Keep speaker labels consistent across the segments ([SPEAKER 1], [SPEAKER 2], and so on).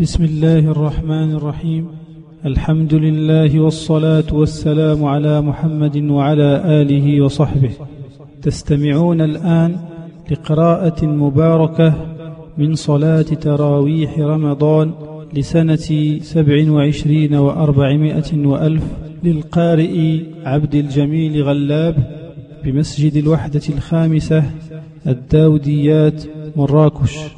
[SPEAKER 1] بسم الله الرحمن الرحيم. الحمد لله والصلاة والسلام على محمد وعلى آله وصحبه. تستمعون الآن لقراءة مباركة من صلاة تراويح رمضان لسنة سبع وعشرين وأربعمائة وألف للقارئ عبد الجميل غلاب بمسجد الوحدة الخامسة الداوديات مراكش.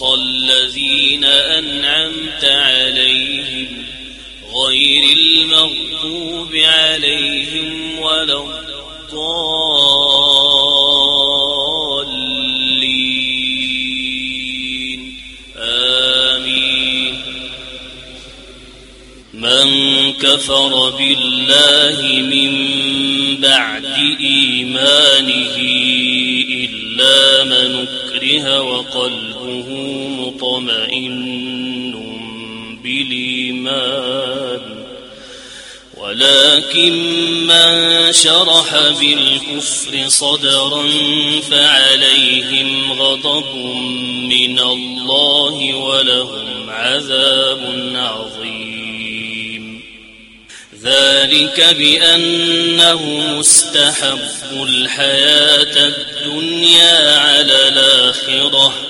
[SPEAKER 2] صراط الذين أنعمت عليهم غير المغضوب عليهم ولا الضالين. آمين. من كفر بالله من بعد إيمانه إلا من أكره وقلبه مطمئن بالإيمان. ولكن من شرح بالكفر صدرا فعليهم غضب من الله ولهم عذاب عظيم. ذلك بأنه مستحب الحياة الدنيا على الآخرة.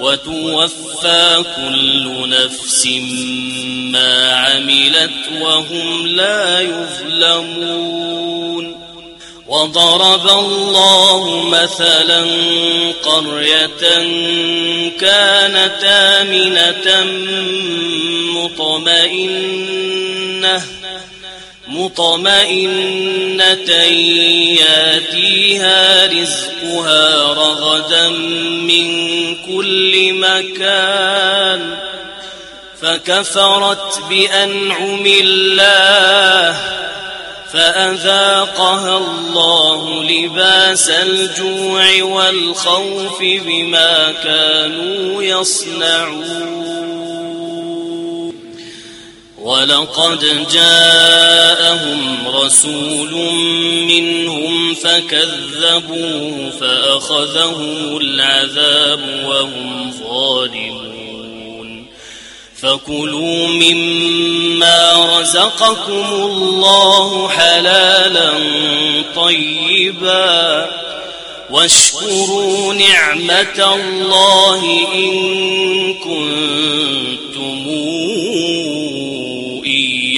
[SPEAKER 2] وتوفى كل نفس ما عملت وهم لا يظلمون. وضرب الله مثلا قرية كانت آمنة مطمئنة. مطمئنة ياتيها رزقها رغدا من كل مكان فكفرت بأنعم الله فأذاقها الله لباس الجوع والخوف بما كانوا يصنعون ولقد جاءهم رسول منهم فكذبوا فأخذهم العذاب وهم ظالمون. فكلوا مما رزقكم الله حلالا طيبا. واشكروا نعمة الله إن كنتم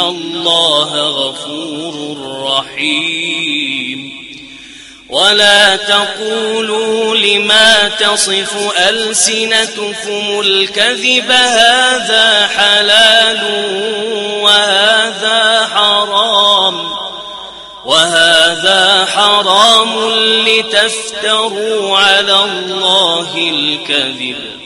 [SPEAKER 2] الله غفور رحيم ولا تقولوا لما تصف ألسنتكم الكذب هذا حلال وهذا حرام وهذا حرام لتفتروا على الله الكذب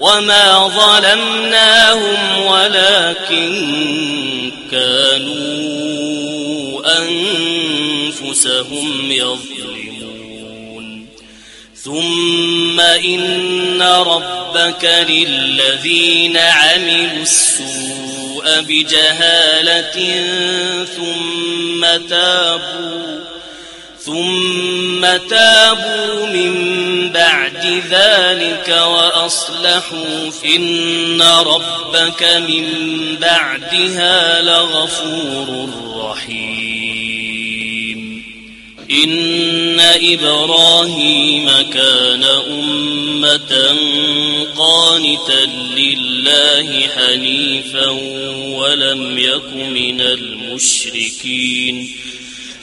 [SPEAKER 2] وما ظلمناهم ولكن كانوا أنفسهم يظلمون ثم إن ربك للذين عملوا السوء بجهالة ثم تابوا ثم تابوا من بعد ذلك وأصلحوا فإن ربك من بعدها لغفور رحيم. إن إبراهيم كان أمة قانتا لله حنيفا ولم يك من المشركين.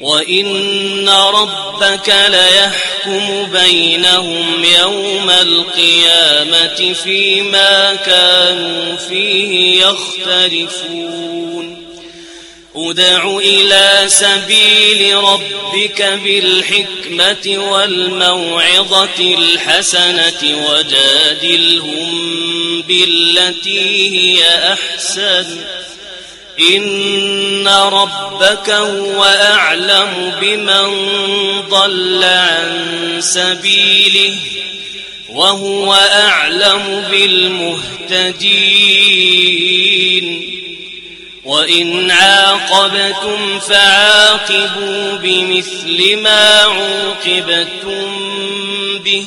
[SPEAKER 2] وإن ربك ليحكم بينهم يوم القيامة فيما كانوا فيه يختلفون ادع إلى سبيل ربك بالحكمة والموعظة الحسنة وجادلهم بالتي هي أحسن إن ربك هو أعلم بمن ضل عن سبيله وهو أعلم بالمهتدين وإن عاقبتم فعاقبوا بمثل ما عوقبتم به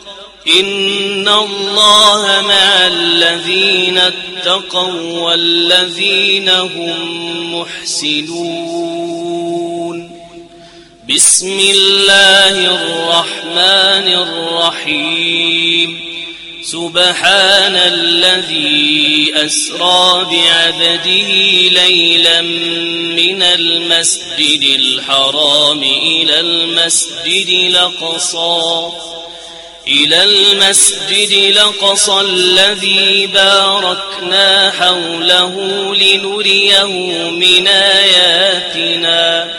[SPEAKER 2] إن الله مع الذين اتقوا والذين هم محسنون بسم الله الرحمن الرحيم سبحان الذي أسرى بعبده ليلا من المسجد الحرام إلى المسجد الأقصى إلى المسجد الأقصى الذي باركنا حوله لنريه من آياتنا.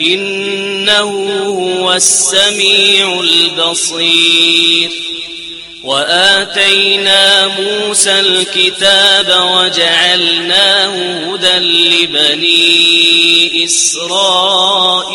[SPEAKER 2] إنه هو السميع البصير. وآتينا موسى الكتاب وجعلناه هدى لبني إسرائيل.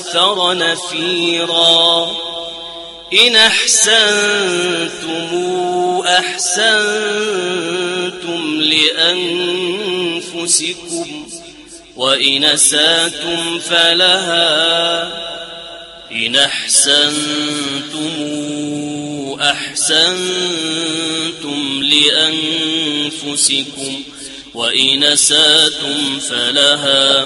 [SPEAKER 2] نفيرا. إن أحسنتم أحسنتم لأنفسكم وإن أسأتم فلها. إن أحسنتم أحسنتم لأنفسكم وإن أسأتم فلها.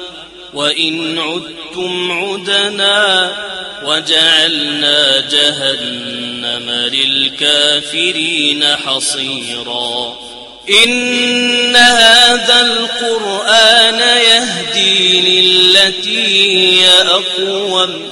[SPEAKER 2] وإن عدتم عدنا وجعلنا جهنم للكافرين حصيرا. إن هذا القرآن يهدي للتي هي أقوم.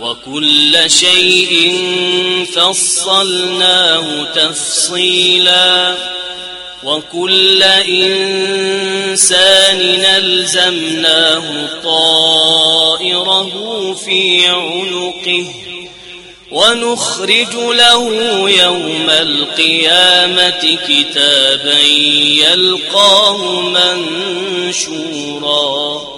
[SPEAKER 2] وكل شيء فصلناه تفصيلا وكل إنسان نلزمناه طائره في عنقه ونخرج له يوم القيامة كتابا يلقاه منشورا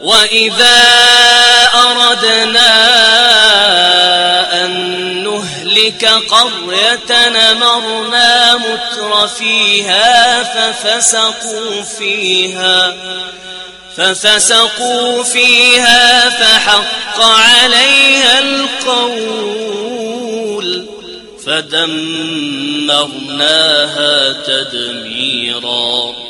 [SPEAKER 2] وإذا أردنا أن نهلك قرية نمرنا متر فيها ففسقوا فيها ففسقوا فيها فحق عليها القول فدمرناها تدميرا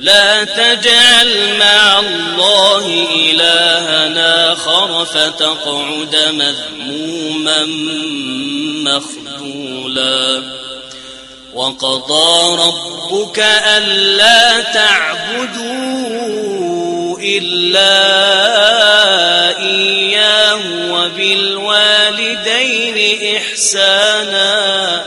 [SPEAKER 2] لا تجعل مع الله إلهنا آخر فتقعد مذموما مخذولا. وقضى ربك ألا تعبدوا إلا إياه وبالوالدين إحسانا.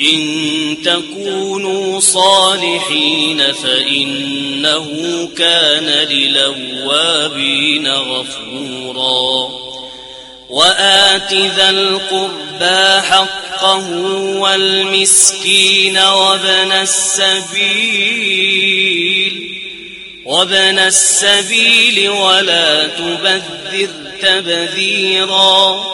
[SPEAKER 2] إن تكونوا صالحين فإنه كان للوابين غفورا. وآت ذا القربى حقه والمسكين وابن السبيل. وابن السبيل ولا تبذر تبذيرا.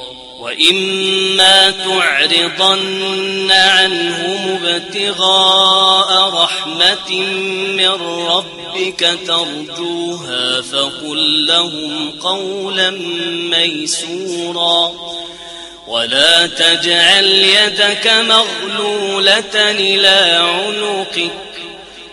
[SPEAKER 2] وإما تعرضن عنهم ابتغاء رحمة من ربك ترجوها فقل لهم قولا ميسورا ولا تجعل يدك مغلولة إلى عنقك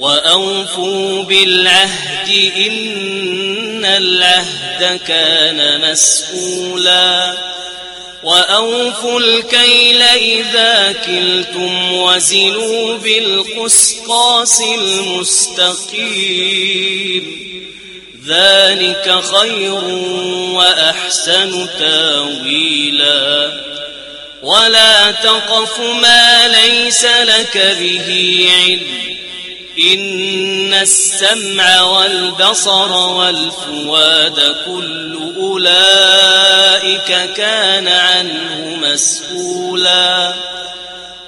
[SPEAKER 2] وأوفوا بالعهد إن العهد كان مسؤولا وأوفوا الكيل إذا كلتم وزنوا بالقسطاس المستقيم ذلك خير وأحسن تأويلا ولا تقف ما ليس لك به علم إن السمع والبصر والفواد كل أولئك كان عنه مسؤولا.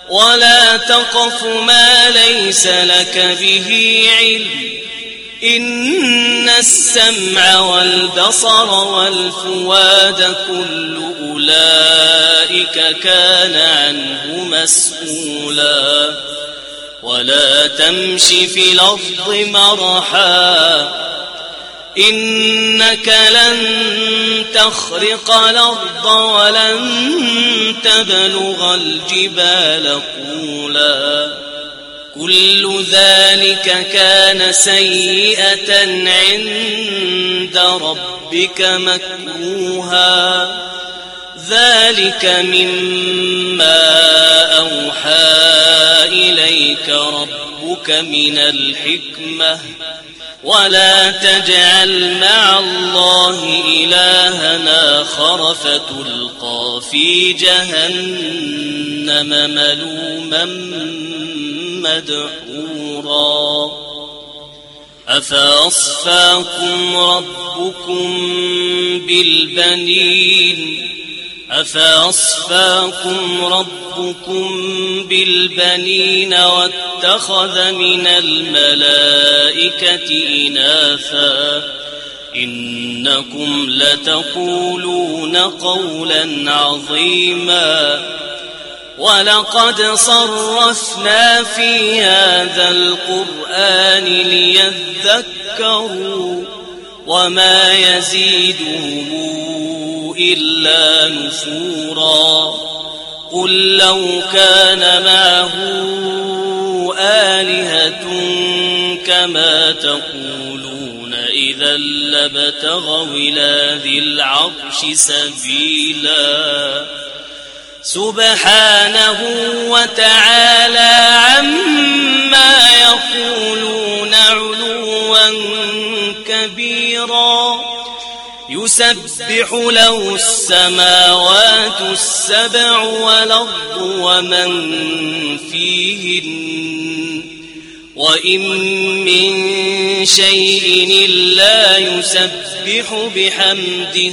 [SPEAKER 2] ولا تقف ما ليس لك به علم. إن السمع والبصر والفواد كل أولئك كان عنه مسؤولا. ولا تمش في الأرض مرحا إنك لن تخرق الأرض ولن تبلغ الجبال طولا. كل ذلك كان سيئة عند ربك مكروها. ذلك مما أوحى إليك ربك من الحكمة ولا تجعل مع الله إلهنا آخر فتلقى في جهنم ملوما مدحورا أفأصفاكم ربكم بالبنين أفأصفاكم ربكم بالبنين واتخذ من الملائكة إناثا إنكم لتقولون قولا عظيما ولقد صرفنا في هذا القرآن ليذكروا وما يزيدهم إلا نفورا قل لو كان معه آلهة كما تقولون إذا لبتغوا إلى ذي العرش سبيلا سبحانه وتعالى عما يقولون علوا كبيرا. يسبح له السماوات السبع والأرض ومن فيهن. وإن من شيء إلا يسبح بحمده.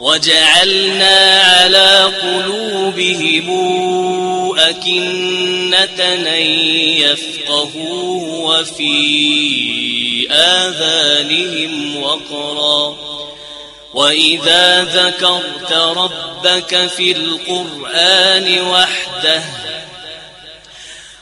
[SPEAKER 2] وجعلنا على قلوبهم أكنة أن يفقهوا وفي آذانهم وقرا. وإذا ذكرت ربك في القرآن وحده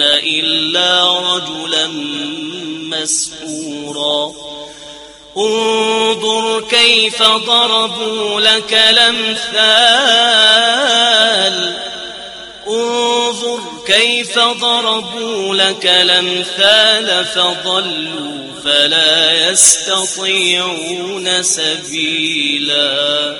[SPEAKER 2] إلا رجلا مسحورا. انظر كيف ضربوا لك الأمثال. انظر كيف ضربوا لك الأمثال فضلوا فلا يستطيعون سبيلاً.